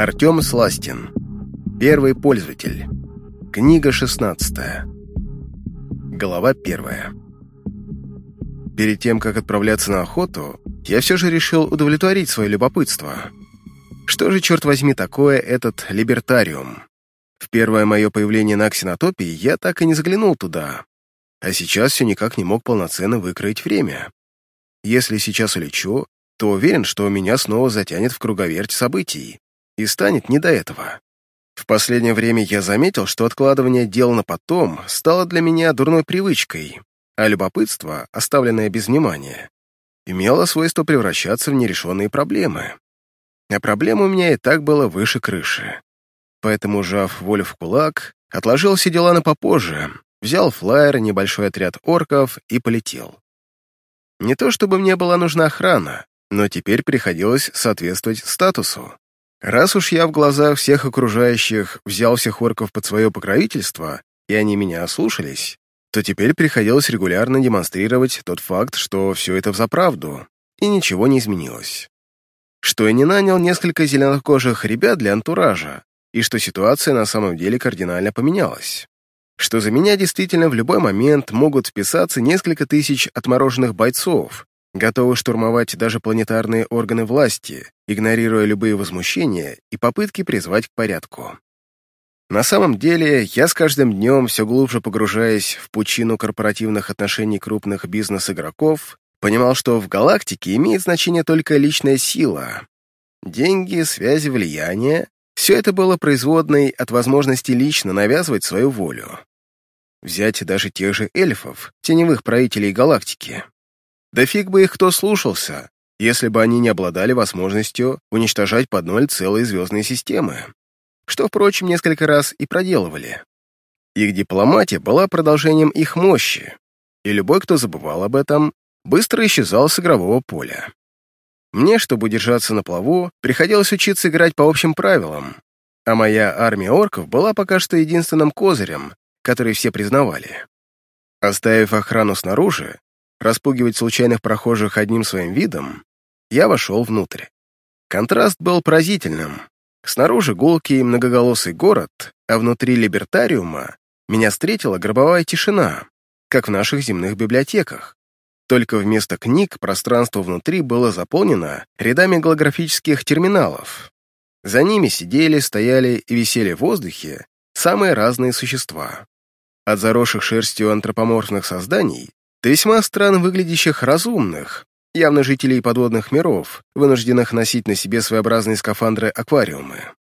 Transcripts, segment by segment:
Артем Сластин. Первый пользователь. Книга 16. Глава 1. Перед тем, как отправляться на охоту, я все же решил удовлетворить свое любопытство. Что же, черт возьми, такое этот либертариум? В первое мое появление на ксенотопии я так и не заглянул туда, а сейчас все никак не мог полноценно выкроить время. Если сейчас улечу, то уверен, что меня снова затянет в круговерть событий, и станет не до этого. В последнее время я заметил, что откладывание дел на потом стало для меня дурной привычкой, а любопытство, оставленное без внимания, имело свойство превращаться в нерешенные проблемы. А проблем у меня и так было выше крыши. Поэтому, жав волю в кулак, отложил все дела на попозже, взял флайер, небольшой отряд орков и полетел. Не то чтобы мне была нужна охрана, но теперь приходилось соответствовать статусу. Раз уж я в глазах всех окружающих взял всех орков под свое покровительство, и они меня ослушались, то теперь приходилось регулярно демонстрировать тот факт, что все это взаправду, и ничего не изменилось. Что я не нанял несколько зеленокожих ребят для антуража, и что ситуация на самом деле кардинально поменялась что за меня действительно в любой момент могут вписаться несколько тысяч отмороженных бойцов, готовы штурмовать даже планетарные органы власти, игнорируя любые возмущения и попытки призвать к порядку. На самом деле, я с каждым днем, все глубже погружаясь в пучину корпоративных отношений крупных бизнес-игроков, понимал, что в галактике имеет значение только личная сила. Деньги, связи, влияние — все это было производной от возможности лично навязывать свою волю. Взять даже тех же эльфов, теневых правителей галактики. Да фиг бы их кто слушался, если бы они не обладали возможностью уничтожать под ноль целые звездные системы, что, впрочем, несколько раз и проделывали. Их дипломатия была продолжением их мощи, и любой, кто забывал об этом, быстро исчезал с игрового поля. Мне, чтобы держаться на плаву, приходилось учиться играть по общим правилам, а моя армия орков была пока что единственным козырем, который все признавали. Оставив охрану снаружи, распугивать случайных прохожих одним своим видом, я вошел внутрь. Контраст был поразительным. Снаружи гулкий многоголосый город, а внутри либертариума меня встретила гробовая тишина, как в наших земных библиотеках. Только вместо книг пространство внутри было заполнено рядами голографических терминалов. За ними сидели, стояли и висели в воздухе самые разные существа от заросших шерстью антропоморфных созданий до весьма странно выглядящих разумных, явно жителей подводных миров, вынужденных носить на себе своеобразные скафандры-аквариумы.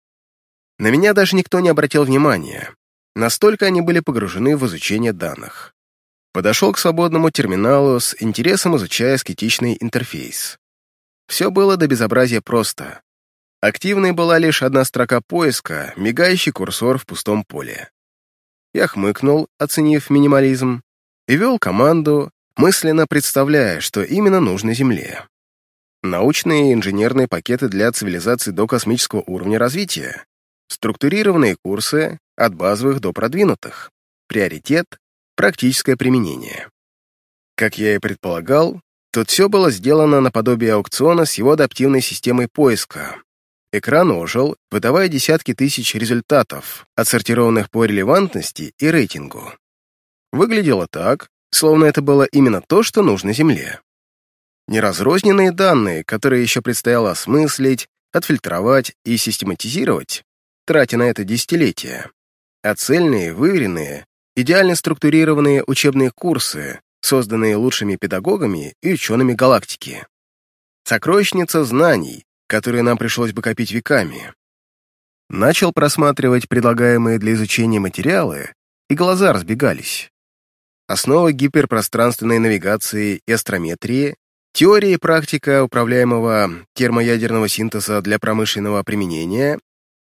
На меня даже никто не обратил внимания, настолько они были погружены в изучение данных. Подошел к свободному терминалу с интересом изучая скетичный интерфейс. Все было до безобразия просто. Активной была лишь одна строка поиска, мигающий курсор в пустом поле. Я хмыкнул, оценив минимализм, и вел команду, мысленно представляя, что именно нужно Земле. Научные и инженерные пакеты для цивилизации до космического уровня развития, структурированные курсы от базовых до продвинутых, приоритет — практическое применение. Как я и предполагал, тут все было сделано наподобие аукциона с его адаптивной системой поиска, Экран ожил, выдавая десятки тысяч результатов, отсортированных по релевантности и рейтингу. Выглядело так, словно это было именно то, что нужно Земле. Неразрозненные данные, которые еще предстояло осмыслить, отфильтровать и систематизировать, тратя на это десятилетия, а цельные, выверенные, идеально структурированные учебные курсы, созданные лучшими педагогами и учеными галактики. Сокровищница знаний, которые нам пришлось бы копить веками. Начал просматривать предлагаемые для изучения материалы, и глаза разбегались. Основа гиперпространственной навигации и астрометрии, теория и практика управляемого термоядерного синтеза для промышленного применения,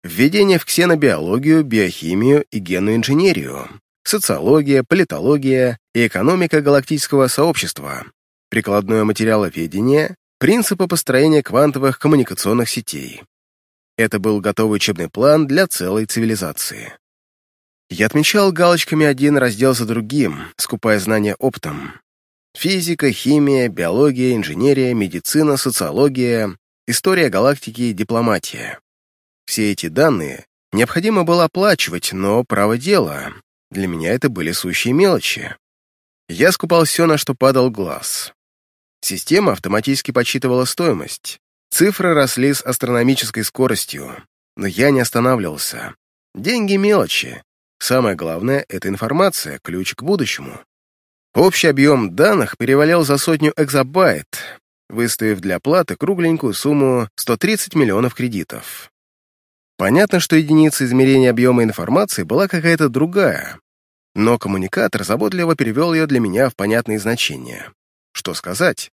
введение в ксенобиологию, биохимию и генную инженерию, социология, политология и экономика галактического сообщества, прикладное материаловедение, принципы построения квантовых коммуникационных сетей. Это был готовый учебный план для целой цивилизации. Я отмечал галочками один раздел за другим, скупая знания оптом. Физика, химия, биология, инженерия, медицина, социология, история галактики, дипломатия. Все эти данные необходимо было оплачивать, но право дело. Для меня это были сущие мелочи. Я скупал все, на что падал глаз. Система автоматически подсчитывала стоимость. Цифры росли с астрономической скоростью, но я не останавливался. Деньги — мелочи. Самое главное — это информация, ключ к будущему. Общий объем данных перевалил за сотню экзобайт, выставив для оплаты кругленькую сумму 130 миллионов кредитов. Понятно, что единица измерения объема информации была какая-то другая, но коммуникатор заботливо перевел ее для меня в понятные значения. Что сказать?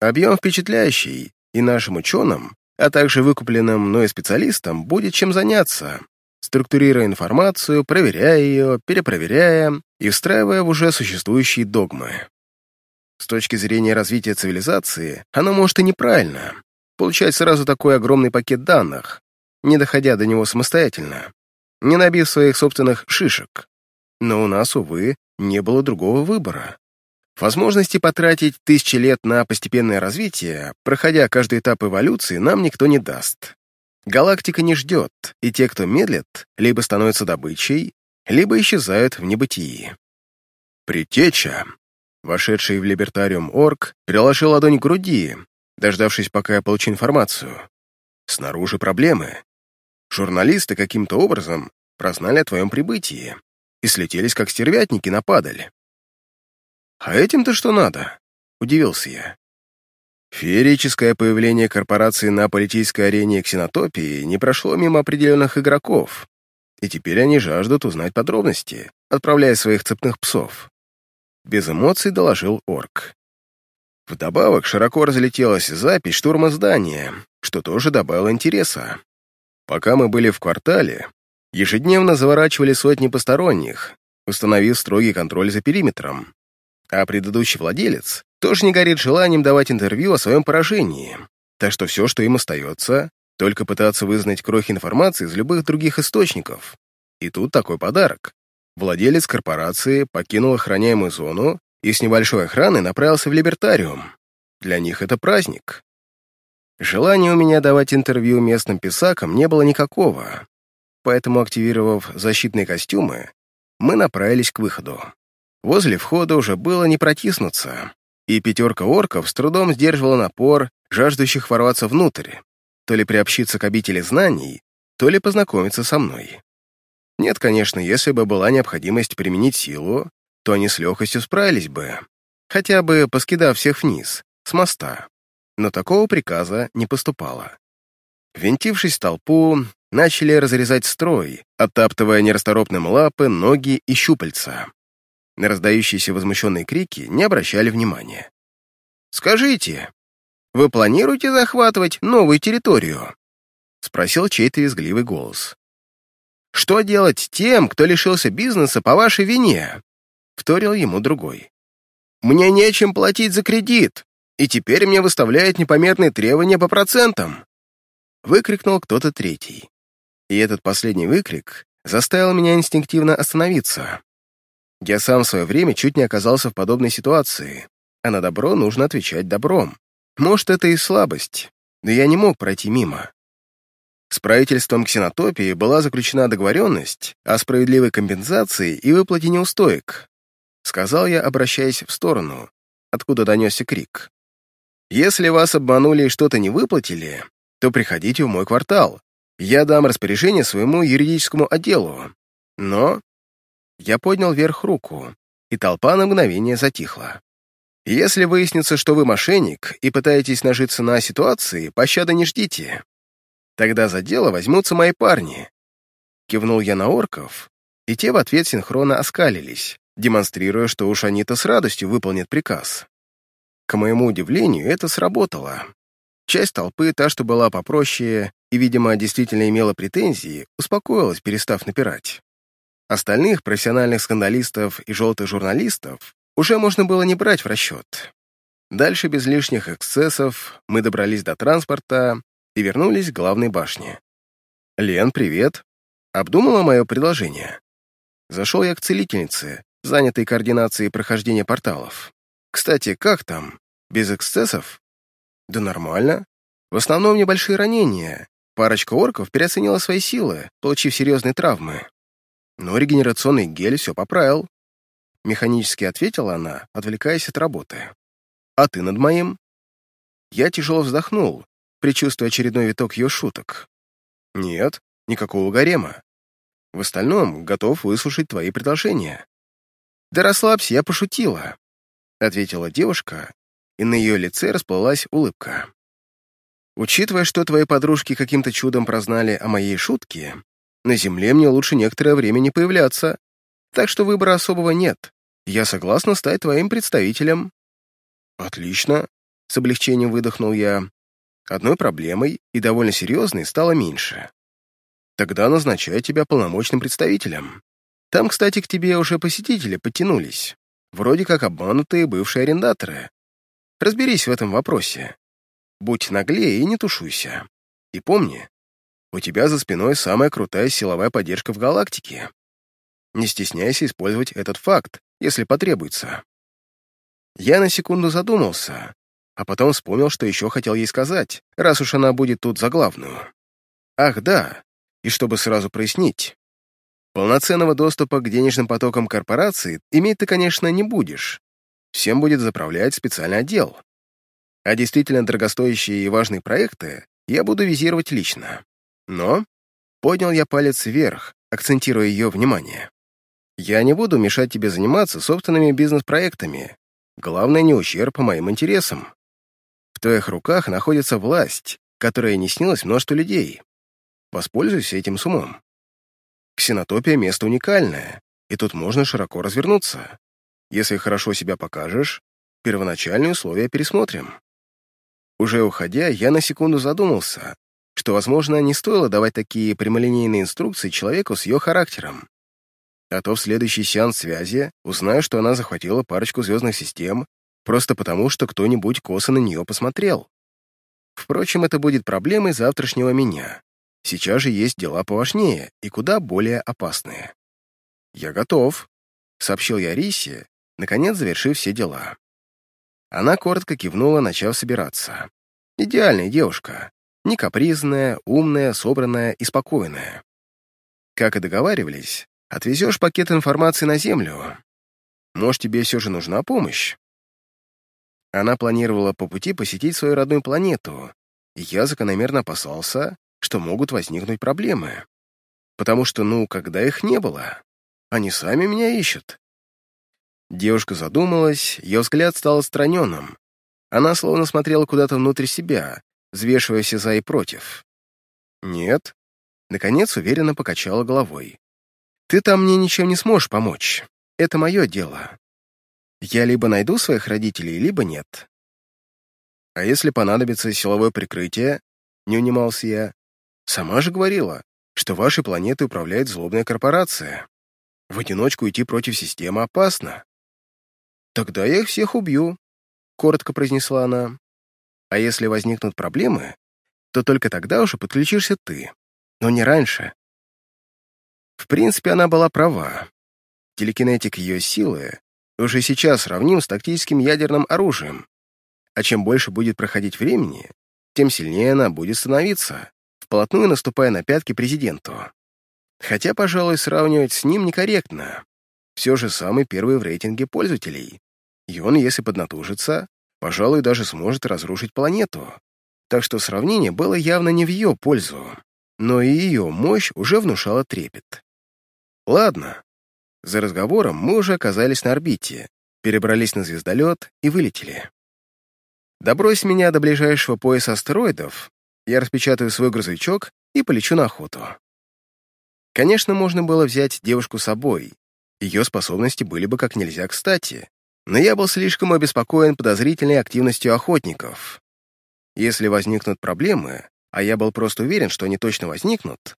Объем впечатляющий, и нашим ученым, а также выкупленным мной специалистам будет чем заняться, структурируя информацию, проверяя ее, перепроверяя и встраивая в уже существующие догмы. С точки зрения развития цивилизации, оно может и неправильно. Получать сразу такой огромный пакет данных, не доходя до него самостоятельно, не набив своих собственных шишек. Но у нас, увы, не было другого выбора. Возможности потратить тысячи лет на постепенное развитие, проходя каждый этап эволюции, нам никто не даст. Галактика не ждет, и те, кто медлит, либо становятся добычей, либо исчезают в небытии. Притеча. Вошедший в либертариум орк приложил ладонь к груди, дождавшись, пока я получу информацию. Снаружи проблемы. Журналисты каким-то образом прознали о твоем прибытии и слетелись, как стервятники, на падаль. «А этим-то что надо?» — удивился я. Феерическое появление корпорации на политической арене ксенотопии не прошло мимо определенных игроков, и теперь они жаждут узнать подробности, отправляя своих цепных псов. Без эмоций доложил орк. Вдобавок широко разлетелась запись штурма здания, что тоже добавило интереса. Пока мы были в квартале, ежедневно заворачивали сотни посторонних, установив строгий контроль за периметром а предыдущий владелец тоже не горит желанием давать интервью о своем поражении, так что все, что им остается, только пытаться вызнать крохи информации из любых других источников. И тут такой подарок. Владелец корпорации покинул охраняемую зону и с небольшой охраной направился в Либертариум. Для них это праздник. Желания у меня давать интервью местным писакам не было никакого, поэтому, активировав защитные костюмы, мы направились к выходу. Возле входа уже было не протиснуться, и пятерка орков с трудом сдерживала напор, жаждущих ворваться внутрь, то ли приобщиться к обители знаний, то ли познакомиться со мной. Нет, конечно, если бы была необходимость применить силу, то они с легкостью справились бы, хотя бы поскидав всех вниз, с моста. Но такого приказа не поступало. Винтившись в толпу, начали разрезать строй, оттаптывая нерасторопным лапы, ноги и щупальца. На раздающиеся возмущенные крики не обращали внимания. «Скажите, вы планируете захватывать новую территорию?» — спросил чей-то визгливый голос. «Что делать тем, кто лишился бизнеса по вашей вине?» — вторил ему другой. «Мне нечем платить за кредит, и теперь мне выставляют непомерные требования по процентам!» Выкрикнул кто-то третий. И этот последний выкрик заставил меня инстинктивно остановиться. Я сам в свое время чуть не оказался в подобной ситуации, а на добро нужно отвечать добром. Может, это и слабость, но я не мог пройти мимо. С правительством ксенотопии была заключена договоренность о справедливой компенсации и выплате неустоек. Сказал я, обращаясь в сторону, откуда донесся крик. «Если вас обманули и что-то не выплатили, то приходите в мой квартал. Я дам распоряжение своему юридическому отделу. Но я поднял вверх руку, и толпа на мгновение затихла. «Если выяснится, что вы мошенник и пытаетесь нажиться на ситуации, пощады не ждите. Тогда за дело возьмутся мои парни». Кивнул я на орков, и те в ответ синхронно оскалились, демонстрируя, что уж они-то с радостью выполнят приказ. К моему удивлению, это сработало. Часть толпы, та, что была попроще и, видимо, действительно имела претензии, успокоилась, перестав напирать. Остальных профессиональных скандалистов и желтых журналистов уже можно было не брать в расчет. Дальше без лишних эксцессов мы добрались до транспорта и вернулись к главной башне. «Лен, привет!» Обдумала мое предложение. Зашел я к целительнице, занятой координацией прохождения порталов. «Кстати, как там? Без эксцессов?» «Да нормально. В основном небольшие ранения, парочка орков переоценила свои силы, получив серьезные травмы. Но регенерационный гель все поправил. Механически ответила она, отвлекаясь от работы. «А ты над моим?» Я тяжело вздохнул, предчувствуя очередной виток ее шуток. «Нет, никакого гарема. В остальном готов выслушать твои предложения». «Да расслабься, я пошутила», — ответила девушка, и на ее лице расплылась улыбка. «Учитывая, что твои подружки каким-то чудом прознали о моей шутке, на Земле мне лучше некоторое время не появляться, так что выбора особого нет. Я согласна стать твоим представителем». «Отлично», — с облегчением выдохнул я. Одной проблемой, и довольно серьезной, стало меньше. Тогда назначаю тебя полномочным представителем. Там, кстати, к тебе уже посетители подтянулись. Вроде как обманутые бывшие арендаторы. Разберись в этом вопросе. Будь наглее и не тушуйся. И помни, у тебя за спиной самая крутая силовая поддержка в галактике. Не стесняйся использовать этот факт, если потребуется. Я на секунду задумался, а потом вспомнил, что еще хотел ей сказать, раз уж она будет тут за главную. Ах, да, и чтобы сразу прояснить, полноценного доступа к денежным потокам корпорации иметь ты, конечно, не будешь. Всем будет заправлять специальный отдел. А действительно дорогостоящие и важные проекты я буду визировать лично. Но поднял я палец вверх, акцентируя ее внимание. Я не буду мешать тебе заниматься собственными бизнес-проектами. Главное, не ущерб по моим интересам. В твоих руках находится власть, которая не снилась множеству людей. Воспользуйся этим с умом. Ксенотопия — место уникальное, и тут можно широко развернуться. Если хорошо себя покажешь, первоначальные условия пересмотрим. Уже уходя, я на секунду задумался, что, возможно, не стоило давать такие прямолинейные инструкции человеку с ее характером. А то в следующий сеанс связи узнаю, что она захватила парочку звездных систем просто потому, что кто-нибудь косо на нее посмотрел. Впрочем, это будет проблемой завтрашнего меня. Сейчас же есть дела поважнее и куда более опасные. «Я готов», — сообщил я Рисе, наконец завершив все дела. Она коротко кивнула, начав собираться. «Идеальная девушка. Не капризная, умная, собранная и спокойная. Как и договаривались, отвезешь пакет информации на Землю. Может, тебе все же нужна помощь? Она планировала по пути посетить свою родную планету, и я закономерно опасался, что могут возникнуть проблемы. Потому что, ну, когда их не было, они сами меня ищут. Девушка задумалась, ее взгляд стал отстраненным. Она словно смотрела куда-то внутрь себя, взвешиваясь за и против. «Нет», — наконец уверенно покачала головой. «Ты там мне ничем не сможешь помочь. Это мое дело. Я либо найду своих родителей, либо нет». «А если понадобится силовое прикрытие?» — не унимался я. Сама же говорила, что вашей планетой управляет злобная корпорация. В одиночку идти против системы опасно. Тогда я их всех убью, — коротко произнесла она. А если возникнут проблемы, то только тогда уже подключишься ты, но не раньше. В принципе, она была права. Телекинетик ее силы уже сейчас сравним с тактическим ядерным оружием, а чем больше будет проходить времени, тем сильнее она будет становиться вплотную наступая на пятки президенту. Хотя, пожалуй, сравнивать с ним некорректно. Все же самый первый в рейтинге пользователей. И он, если поднатужится, пожалуй, даже сможет разрушить планету. Так что сравнение было явно не в ее пользу, но и ее мощь уже внушала трепет. Ладно. За разговором мы уже оказались на орбите, перебрались на звездолет и вылетели. Добрось меня до ближайшего пояса астероидов, я распечатаю свой грузовичок и полечу на охоту. Конечно, можно было взять девушку с собой. Ее способности были бы как нельзя кстати, но я был слишком обеспокоен подозрительной активностью охотников. Если возникнут проблемы, а я был просто уверен, что они точно возникнут,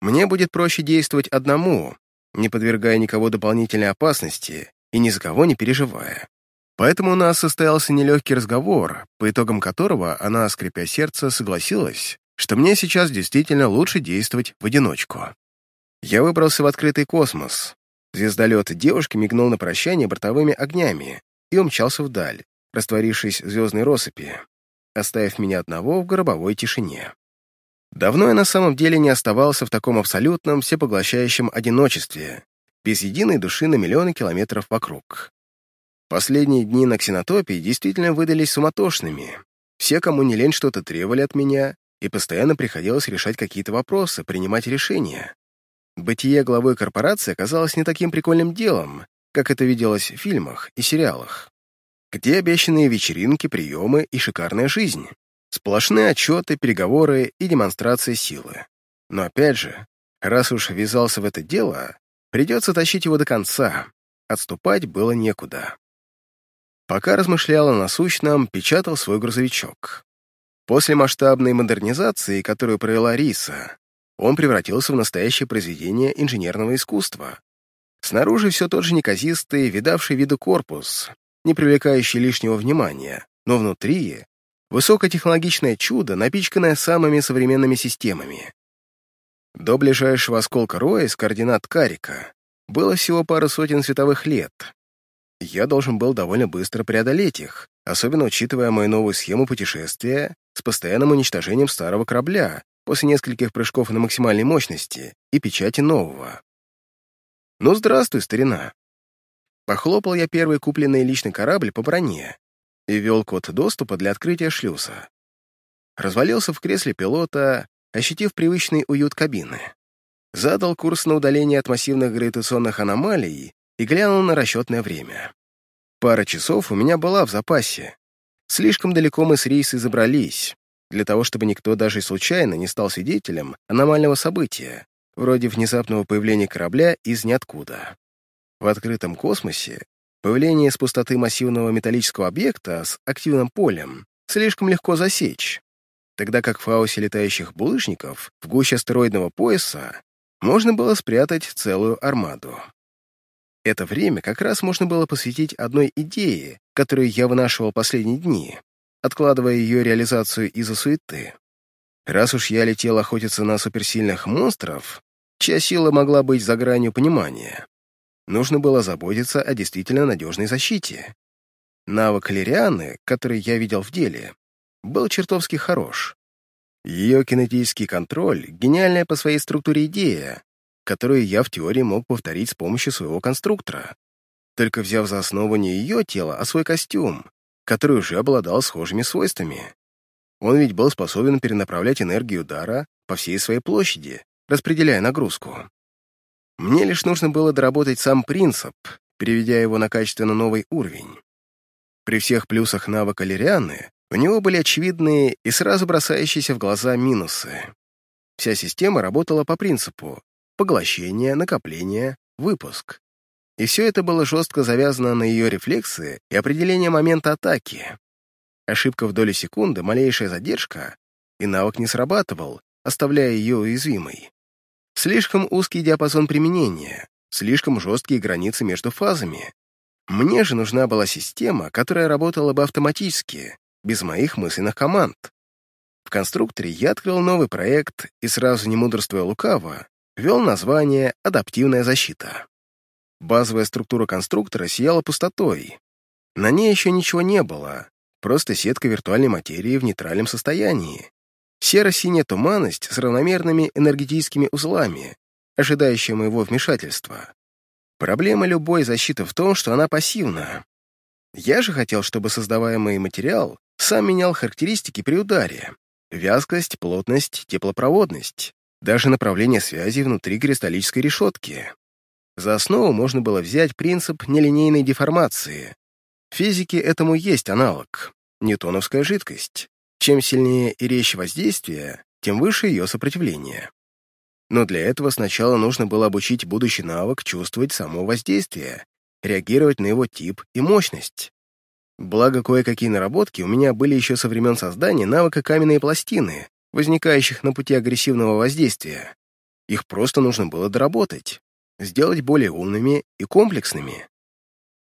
мне будет проще действовать одному, не подвергая никого дополнительной опасности и ни за кого не переживая. Поэтому у нас состоялся нелегкий разговор, по итогам которого она, скрипя сердце, согласилась, что мне сейчас действительно лучше действовать в одиночку. Я выбрался в открытый космос. Звездолет девушки мигнул на прощание бортовыми огнями и умчался вдаль, растворившись в звездной россыпи, оставив меня одного в гробовой тишине. Давно я на самом деле не оставался в таком абсолютном, всепоглощающем одиночестве, без единой души на миллионы километров вокруг. Последние дни на ксенотопии действительно выдались суматошными. Все, кому не лень, что-то требовали от меня, и постоянно приходилось решать какие-то вопросы, принимать решения. Бытие главой корпорации оказалось не таким прикольным делом, как это виделось в фильмах и сериалах. Где обещанные вечеринки, приемы и шикарная жизнь? Сплошные отчеты, переговоры и демонстрации силы. Но опять же, раз уж ввязался в это дело, придется тащить его до конца. Отступать было некуда. Пока размышлял о насущном, печатал свой грузовичок. После масштабной модернизации, которую провела Риса, он превратился в настоящее произведение инженерного искусства. Снаружи все тот же неказистый, видавший виду корпус, не привлекающий лишнего внимания, но внутри Высокотехнологичное чудо, напичканное самыми современными системами. До ближайшего осколка Роя из координат Карика было всего пара сотен световых лет. Я должен был довольно быстро преодолеть их, особенно учитывая мою новую схему путешествия с постоянным уничтожением старого корабля после нескольких прыжков на максимальной мощности и печати нового. «Ну, здравствуй, старина!» Похлопал я первый купленный личный корабль по броне, и ввел код доступа для открытия шлюза. Развалился в кресле пилота, ощутив привычный уют кабины. Задал курс на удаление от массивных гравитационных аномалий и глянул на расчетное время. Пара часов у меня была в запасе. Слишком далеко мы с рейса забрались, для того, чтобы никто даже случайно не стал свидетелем аномального события, вроде внезапного появления корабля из ниоткуда. В открытом космосе Появление с пустоты массивного металлического объекта с активным полем слишком легко засечь, тогда как в хаосе летающих булыжников в гуще астероидного пояса можно было спрятать целую армаду. Это время как раз можно было посвятить одной идее, которую я вынашивал последние дни, откладывая ее реализацию из-за суеты. Раз уж я летел охотиться на суперсильных монстров, чья сила могла быть за гранью понимания, нужно было заботиться о действительно надежной защите. Навык Лирианы, который я видел в деле, был чертовски хорош. Ее кинетический контроль — гениальная по своей структуре идея, которую я в теории мог повторить с помощью своего конструктора, только взяв за основу не ее тело, а свой костюм, который уже обладал схожими свойствами. Он ведь был способен перенаправлять энергию удара по всей своей площади, распределяя нагрузку. Мне лишь нужно было доработать сам принцип, переведя его на качественно новый уровень. При всех плюсах навыка Лирианы у него были очевидные и сразу бросающиеся в глаза минусы. Вся система работала по принципу поглощение, накопление, выпуск. И все это было жестко завязано на ее рефлексы и определение момента атаки. Ошибка в долю секунды, малейшая задержка, и навык не срабатывал, оставляя ее уязвимой. Слишком узкий диапазон применения, слишком жесткие границы между фазами. Мне же нужна была система, которая работала бы автоматически, без моих мысленных команд. В конструкторе я открыл новый проект и сразу не мудрствуя лукаво, ввел название «Адаптивная защита». Базовая структура конструктора сияла пустотой. На ней еще ничего не было, просто сетка виртуальной материи в нейтральном состоянии, серо-синяя туманность с равномерными энергетическими узлами, ожидающая моего вмешательства. Проблема любой защиты в том, что она пассивна. Я же хотел, чтобы создаваемый материал сам менял характеристики при ударе. Вязкость, плотность, теплопроводность, даже направление связи внутри кристаллической решетки. За основу можно было взять принцип нелинейной деформации. В физике этому есть аналог — ньютоновская жидкость. Чем сильнее и резче воздействие, тем выше ее сопротивление. Но для этого сначала нужно было обучить будущий навык чувствовать само воздействие, реагировать на его тип и мощность. Благо, кое-какие наработки у меня были еще со времен создания навыка каменные пластины, возникающих на пути агрессивного воздействия. Их просто нужно было доработать, сделать более умными и комплексными.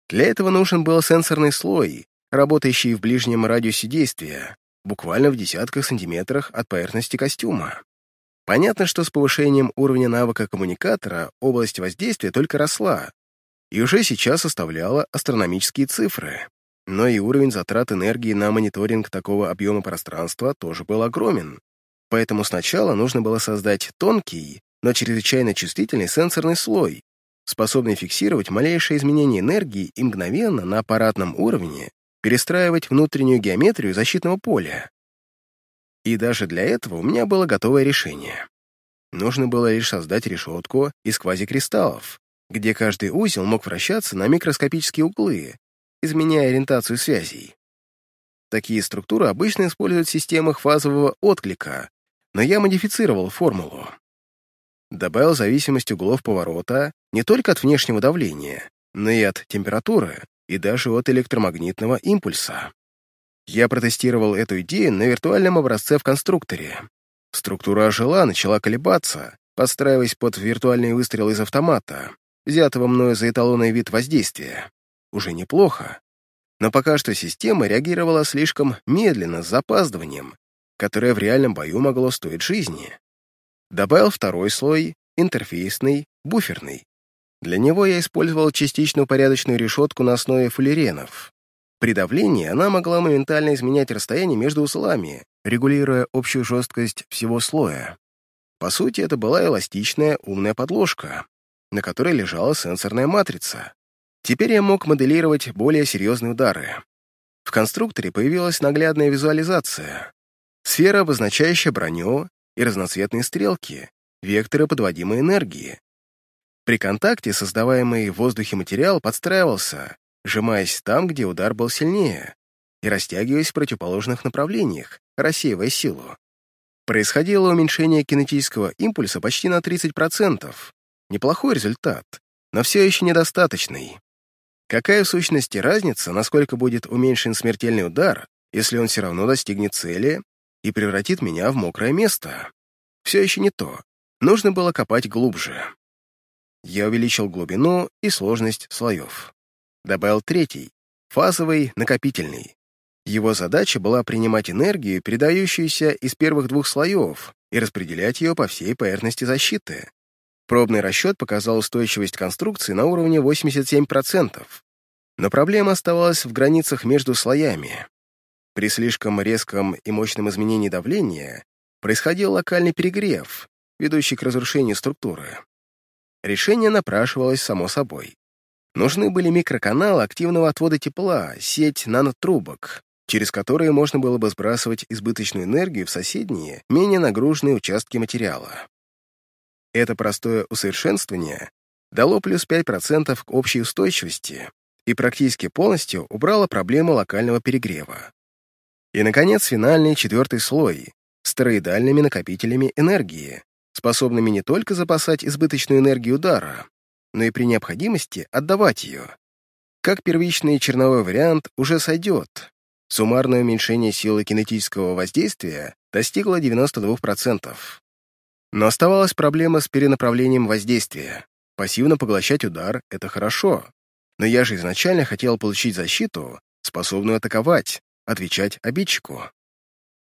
Для этого нужен был сенсорный слой, работающий в ближнем радиусе действия, буквально в десятках сантиметрах от поверхности костюма. Понятно, что с повышением уровня навыка коммуникатора область воздействия только росла, и уже сейчас составляла астрономические цифры. Но и уровень затрат энергии на мониторинг такого объема пространства тоже был огромен. Поэтому сначала нужно было создать тонкий, но чрезвычайно чувствительный сенсорный слой, способный фиксировать малейшие изменения энергии и мгновенно на аппаратном уровне перестраивать внутреннюю геометрию защитного поля. И даже для этого у меня было готовое решение. Нужно было лишь создать решетку из квазикристаллов, где каждый узел мог вращаться на микроскопические углы, изменяя ориентацию связей. Такие структуры обычно используют в системах фазового отклика, но я модифицировал формулу. Добавил зависимость углов поворота не только от внешнего давления, но и от температуры, и даже от электромагнитного импульса. Я протестировал эту идею на виртуальном образце в конструкторе. Структура ожила, начала колебаться, подстраиваясь под виртуальный выстрел из автомата, взятого мною за эталонный вид воздействия. Уже неплохо. Но пока что система реагировала слишком медленно, с запаздыванием, которое в реальном бою могло стоить жизни. Добавил второй слой, интерфейсный, буферный. Для него я использовал частично упорядоченную решетку на основе фуллеренов. При давлении она могла моментально изменять расстояние между узлами, регулируя общую жесткость всего слоя. По сути, это была эластичная умная подложка, на которой лежала сенсорная матрица. Теперь я мог моделировать более серьезные удары. В конструкторе появилась наглядная визуализация. Сфера, обозначающая броню, и разноцветные стрелки, векторы подводимой энергии. При контакте создаваемый в воздухе материал подстраивался, сжимаясь там, где удар был сильнее, и растягиваясь в противоположных направлениях, рассеивая силу. Происходило уменьшение кинетического импульса почти на 30%. Неплохой результат, но все еще недостаточный. Какая в сущности разница, насколько будет уменьшен смертельный удар, если он все равно достигнет цели и превратит меня в мокрое место? Все еще не то. Нужно было копать глубже. Я увеличил глубину и сложность слоев. Добавил третий, фазовый, накопительный. Его задача была принимать энергию, передающуюся из первых двух слоев, и распределять ее по всей поверхности защиты. Пробный расчет показал устойчивость конструкции на уровне 87%. Но проблема оставалась в границах между слоями. При слишком резком и мощном изменении давления происходил локальный перегрев, ведущий к разрушению структуры. Решение напрашивалось само собой. Нужны были микроканалы активного отвода тепла, сеть нанотрубок, через которые можно было бы сбрасывать избыточную энергию в соседние, менее нагруженные участки материала. Это простое усовершенствование дало плюс 5% к общей устойчивости и практически полностью убрало проблему локального перегрева. И, наконец, финальный четвертый слой с накопителями энергии, способными не только запасать избыточную энергию удара, но и при необходимости отдавать ее. Как первичный черновой вариант уже сойдет. Суммарное уменьшение силы кинетического воздействия достигло 92%. Но оставалась проблема с перенаправлением воздействия. Пассивно поглощать удар — это хорошо. Но я же изначально хотел получить защиту, способную атаковать, отвечать обидчику.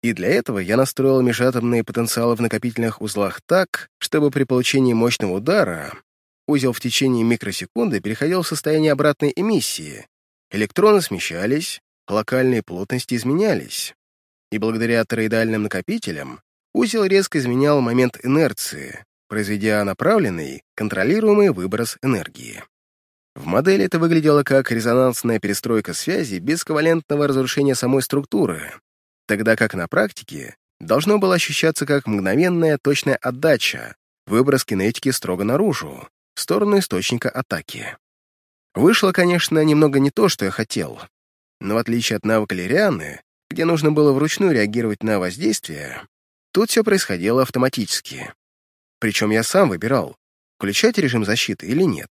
И для этого я настроил межатомные потенциалы в накопительных узлах так, чтобы при получении мощного удара узел в течение микросекунды переходил в состояние обратной эмиссии, электроны смещались, локальные плотности изменялись, и благодаря тороидальным накопителям узел резко изменял момент инерции, произведя направленный, контролируемый выброс энергии. В модели это выглядело как резонансная перестройка связи без ковалентного разрушения самой структуры, тогда как на практике должно было ощущаться как мгновенная точная отдача, выброс кинетики строго наружу, в сторону источника атаки. Вышло, конечно, немного не то, что я хотел, но в отличие от навыка Лирианы, где нужно было вручную реагировать на воздействие, тут все происходило автоматически. Причем я сам выбирал, включать режим защиты или нет.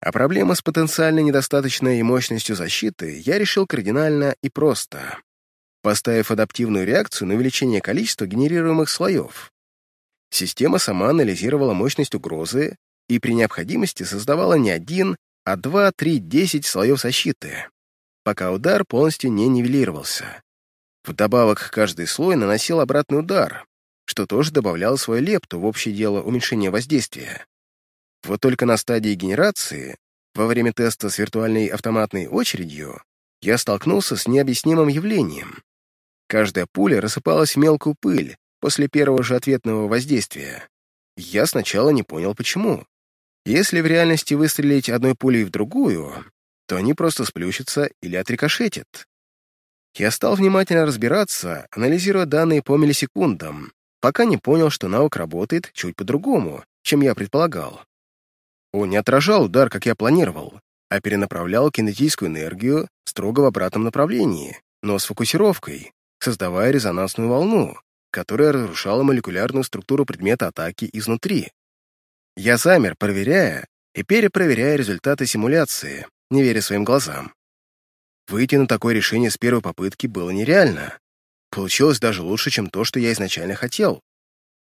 А проблема с потенциально недостаточной мощностью защиты я решил кардинально и просто, поставив адаптивную реакцию на увеличение количества генерируемых слоев. Система сама анализировала мощность угрозы и при необходимости создавала не один, а два, три, десять слоев защиты, пока удар полностью не нивелировался. Вдобавок, каждый слой наносил обратный удар, что тоже добавляло свою лепту в общее дело уменьшения воздействия. Вот только на стадии генерации, во время теста с виртуальной автоматной очередью, я столкнулся с необъяснимым явлением. Каждая пуля рассыпалась в мелкую пыль, после первого же ответного воздействия. Я сначала не понял, почему. Если в реальности выстрелить одной пулей в другую, то они просто сплющатся или отрикошетят. Я стал внимательно разбираться, анализируя данные по миллисекундам, пока не понял, что навык работает чуть по-другому, чем я предполагал. Он не отражал удар, как я планировал, а перенаправлял кинетическую энергию строго в обратном направлении, но с фокусировкой, создавая резонансную волну, которая разрушала молекулярную структуру предмета атаки изнутри. Я замер, проверяя и перепроверяя результаты симуляции, не веря своим глазам. Выйти на такое решение с первой попытки было нереально. Получилось даже лучше, чем то, что я изначально хотел.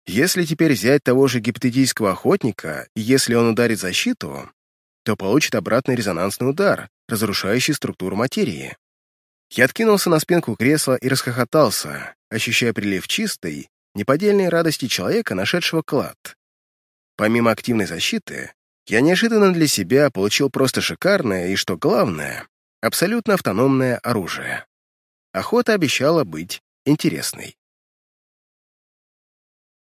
Если теперь взять того же гипотетического охотника, и если он ударит защиту, то получит обратный резонансный удар, разрушающий структуру материи. Я откинулся на спинку кресла и расхохотался, ощущая прилив чистой, неподдельной радости человека, нашедшего клад. Помимо активной защиты, я неожиданно для себя получил просто шикарное и, что главное, абсолютно автономное оружие. Охота обещала быть интересной.